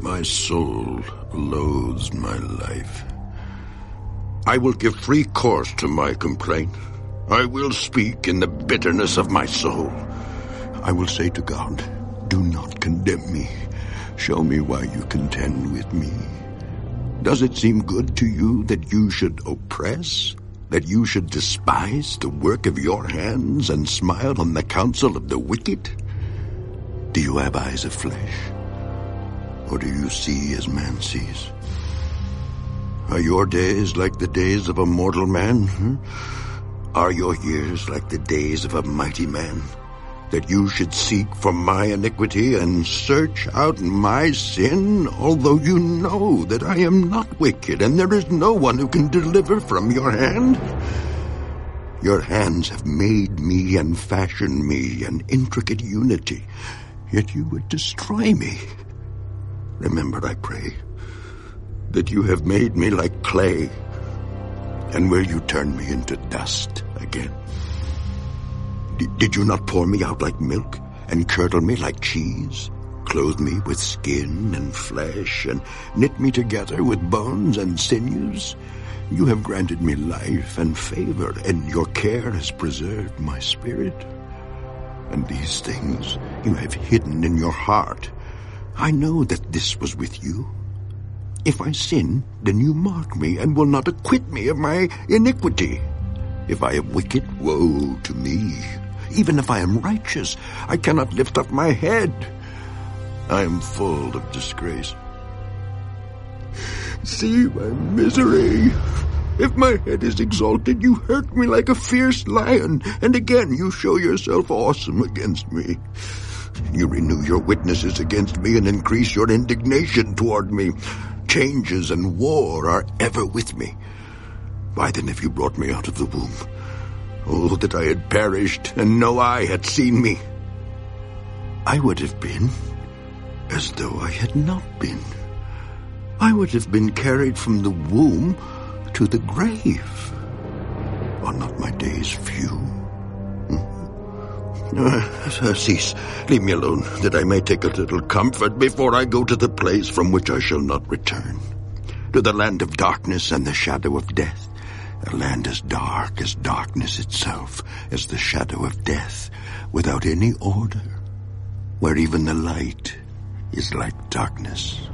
My soul loathes my life. I will give free course to my complaint. I will speak in the bitterness of my soul. I will say to God, Do not condemn me. Show me why you contend with me. Does it seem good to you that you should oppress? That you should despise the work of your hands and smile on the counsel of the wicked? Do you have eyes of flesh? Or do you see as man sees? Are your days like the days of a mortal man? Hmm? Are your years like the days of a mighty man? That you should seek for my iniquity and search out my sin, although you know that I am not wicked and there is no one who can deliver from your hand? Your hands have made me and fashioned me an intricate unity, yet you would destroy me. Remember, I pray, that you have made me like clay, and will you turn me into dust again? Did you not pour me out like milk, and curdle me like cheese? Clothe me with skin and flesh, and knit me together with bones and sinews? You have granted me life and favor, and your care has preserved my spirit. And these things you have hidden in your heart. I know that this was with you. If I sin, then you mark me and will not acquit me of my iniquity. If I am wicked, woe to me. Even if I am righteous, I cannot lift up my head. I am full of disgrace. See my misery. If my head is exalted, you hurt me like a fierce lion, and again you show yourself awesome against me. You renew your witnesses against me and increase your indignation toward me. Changes and war are ever with me. Why then have you brought me out of the womb? Oh, that I had perished and no eye had seen me. I would have been as though I had not been. I would have been carried from the womb to the grave. Are not my days few? Hmm? Uh, cease. Leave me alone, that I may take a little comfort before I go to the place from which I shall not return. To the land of darkness and the shadow of death. A land as dark as darkness itself, as the shadow of death, without any order, where even the light is like darkness.